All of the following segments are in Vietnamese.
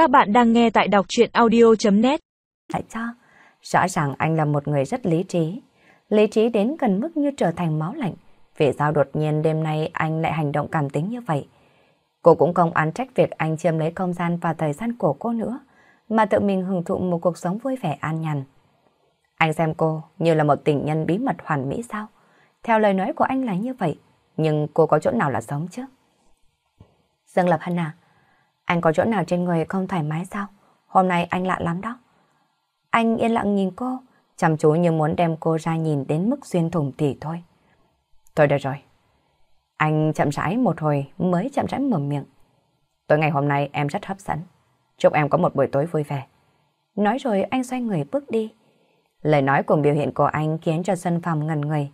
Các bạn đang nghe tại đọc chuyện audio.net Tại cho, rõ ràng anh là một người rất lý trí. Lý trí đến gần mức như trở thành máu lạnh. Vì sao đột nhiên đêm nay anh lại hành động cảm tính như vậy? Cô cũng không án trách việc anh chiếm lấy không gian và thời gian của cô nữa, mà tự mình hưởng thụ một cuộc sống vui vẻ an nhàn. Anh xem cô như là một tình nhân bí mật hoàn mỹ sao? Theo lời nói của anh là như vậy, nhưng cô có chỗ nào là sống chứ? Dương Lập Hân à, anh có chỗ nào trên người không thoải mái sao? Hôm nay anh lạ lắm đó. Anh yên lặng nhìn cô, chăm chú như muốn đem cô ra nhìn đến mức xuyên thủng thì thôi. Thôi được rồi. Anh chậm rãi một hồi mới chậm rãi mở miệng. Tối ngày hôm nay em rất hấp dẫn. Chúc em có một buổi tối vui vẻ. Nói rồi anh xoay người bước đi. Lời nói cùng biểu hiện của anh khiến cho Xuân phòng ngần người.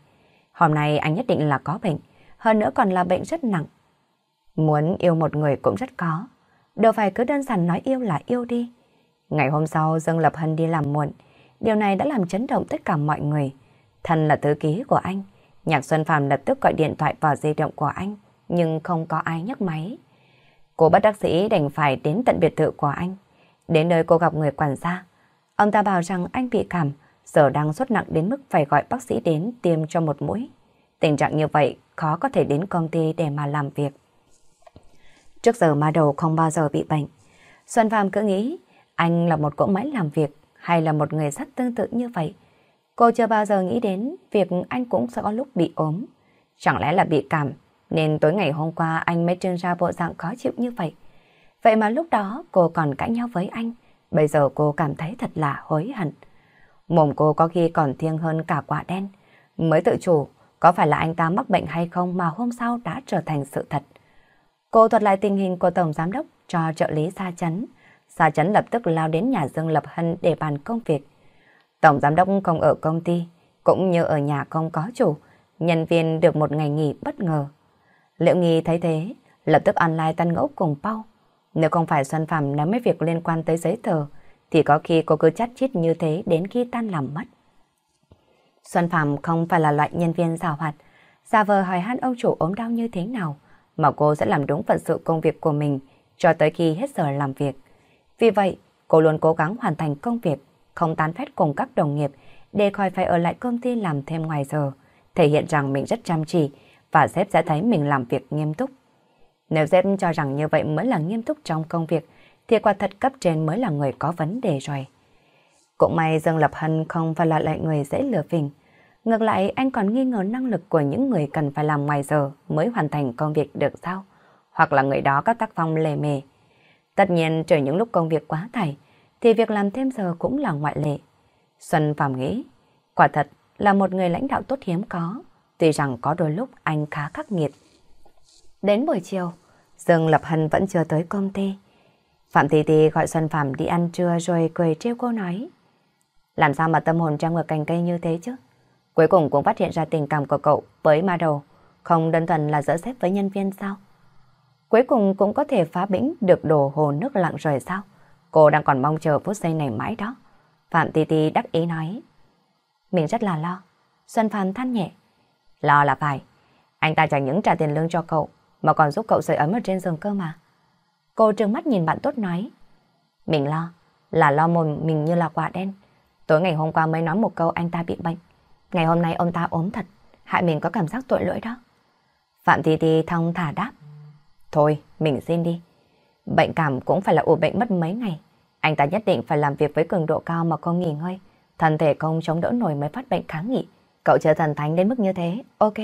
Hôm nay anh nhất định là có bệnh, hơn nữa còn là bệnh rất nặng. Muốn yêu một người cũng rất khó. Đâu phải cứ đơn giản nói yêu là yêu đi. Ngày hôm sau Dương Lập Hân đi làm muộn. Điều này đã làm chấn động tất cả mọi người. Thân là thư ký của anh. Nhạc Xuân Phạm lập tức gọi điện thoại vào di động của anh. Nhưng không có ai nhấc máy. Cô bất đắc sĩ đành phải đến tận biệt thự của anh. Đến nơi cô gặp người quản gia. Ông ta bảo rằng anh bị cảm, giờ đang sốt nặng đến mức phải gọi bác sĩ đến tiêm cho một mũi. Tình trạng như vậy khó có thể đến công ty để mà làm việc. Trước giờ ma đầu không bao giờ bị bệnh. Xuân Phạm cứ nghĩ anh là một cỗ máy làm việc hay là một người rất tương tự như vậy. Cô chưa bao giờ nghĩ đến việc anh cũng sẽ có lúc bị ốm. Chẳng lẽ là bị cảm nên tối ngày hôm qua anh mới trưng ra bộ dạng khó chịu như vậy. Vậy mà lúc đó cô còn cãi nhau với anh. Bây giờ cô cảm thấy thật là hối hận. Mồm cô có khi còn thiêng hơn cả quả đen. Mới tự chủ, có phải là anh ta mắc bệnh hay không mà hôm sau đã trở thành sự thật. Cô thuật lại tình hình của Tổng Giám đốc cho trợ lý Sa Chấn. Sa Chấn lập tức lao đến nhà Dương Lập Hân để bàn công việc. Tổng Giám đốc không ở công ty, cũng như ở nhà không có chủ, nhân viên được một ngày nghỉ bất ngờ. Liệu Nghi thấy thế, lập tức online tân ngẫu cùng Pau. Nếu không phải Xuân Phạm nắm mấy việc liên quan tới giấy tờ, thì có khi cô cứ chắt chít như thế đến khi tan làm mất. Xuân Phạm không phải là loại nhân viên rào hoạt, giả vờ hỏi han ông chủ ốm đau như thế nào, mà cô sẽ làm đúng phận sự công việc của mình cho tới khi hết giờ làm việc. Vì vậy, cô luôn cố gắng hoàn thành công việc, không tán phét cùng các đồng nghiệp để khỏi phải ở lại công ty làm thêm ngoài giờ, thể hiện rằng mình rất chăm chỉ và sếp sẽ thấy mình làm việc nghiêm túc. Nếu sếp cho rằng như vậy mới là nghiêm túc trong công việc, thì quả thật cấp trên mới là người có vấn đề rồi. Cũng may Dương Lập Hân không phải là loại người dễ lừa phình. Ngược lại, anh còn nghi ngờ năng lực của những người cần phải làm ngoài giờ mới hoàn thành công việc được sao? Hoặc là người đó có tác phong lề mề. Tất nhiên, trừ những lúc công việc quá tải, thì việc làm thêm giờ cũng là ngoại lệ. Xuân Phạm nghĩ, quả thật là một người lãnh đạo tốt hiếm có, tuy rằng có đôi lúc anh khá khắc nghiệt. Đến buổi chiều, Dương Lập Hân vẫn chưa tới công ty. Phạm Thị Thị gọi Xuân Phạm đi ăn trưa rồi cười trêu cô nói. Làm sao mà tâm hồn trong ngược cành cây như thế chứ? Cuối cùng cũng phát hiện ra tình cảm của cậu với ma đầu, không đơn thuần là dỡ xếp với nhân viên sao? Cuối cùng cũng có thể phá bĩnh được đồ hồ nước lặng rồi sao? Cô đang còn mong chờ phút giây này mãi đó. Phạm Ti Ti đắc ý nói. Mình rất là lo. Xuân Phạm than nhẹ. Lo là phải. Anh ta chẳng những trả tiền lương cho cậu, mà còn giúp cậu sưởi ấm ở trên giường cơ mà. Cô trừng mắt nhìn bạn tốt nói. Mình lo, là lo mồm mình như là quả đen. Tối ngày hôm qua mới nói một câu anh ta bị bệnh. Ngày hôm nay ông ta ốm thật, hại mình có cảm giác tội lỗi đó. Phạm Thi Thi thong thả đáp. Thôi, mình xin đi. Bệnh cảm cũng phải là ủ bệnh mất mấy ngày. Anh ta nhất định phải làm việc với cường độ cao mà không nghỉ ngơi. Thân thể không chống đỡ nổi mới phát bệnh kháng nghị. Cậu chờ thần thánh đến mức như thế, ok.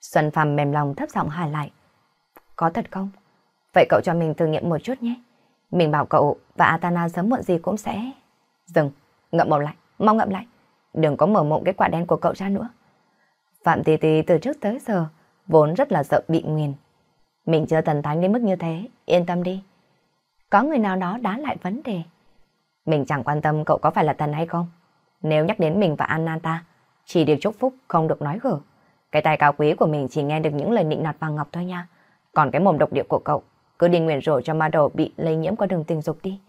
Xuân Phạm mềm lòng thấp giọng hỏi lại. Có thật không? Vậy cậu cho mình thử nghiệm một chút nhé. Mình bảo cậu và Atana sớm muộn gì cũng sẽ... Dừng, ngậm một lại, mau ngậm lại. Đừng có mở mộng cái quả đen của cậu ra nữa. Phạm Tì Tì từ trước tới giờ vốn rất là sợ bị nguyền. Mình chưa thần thánh đến mức như thế, yên tâm đi. Có người nào đó đá lại vấn đề. Mình chẳng quan tâm cậu có phải là thần hay không. Nếu nhắc đến mình và Ananta, chỉ được chúc phúc, không được nói gở. Cái tài cao quý của mình chỉ nghe được những lời nịnh nọt vàng ngọc thôi nha. Còn cái mồm độc địa của cậu, cứ đi nguyện rủa cho ma đầu bị lây nhiễm qua đường tình dục đi.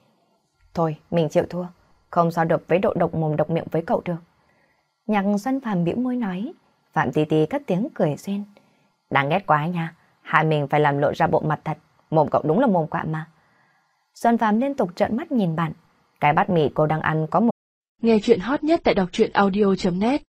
Thôi, mình chịu thua. Không so được với độ độc mồm độc miệng với cậu được. Nhạc Xuân Phạm bĩu môi nói. Phạm Tì Tì cất tiếng cười xuyên. Đáng ghét quá nha. Hai mình phải làm lộ ra bộ mặt thật. Mồm cậu đúng là mồm quạ mà. Xuân Phạm liên tục trợn mắt nhìn bạn. Cái bát mì cô đang ăn có một... Nghe chuyện hot nhất tại đọc truyện audio.net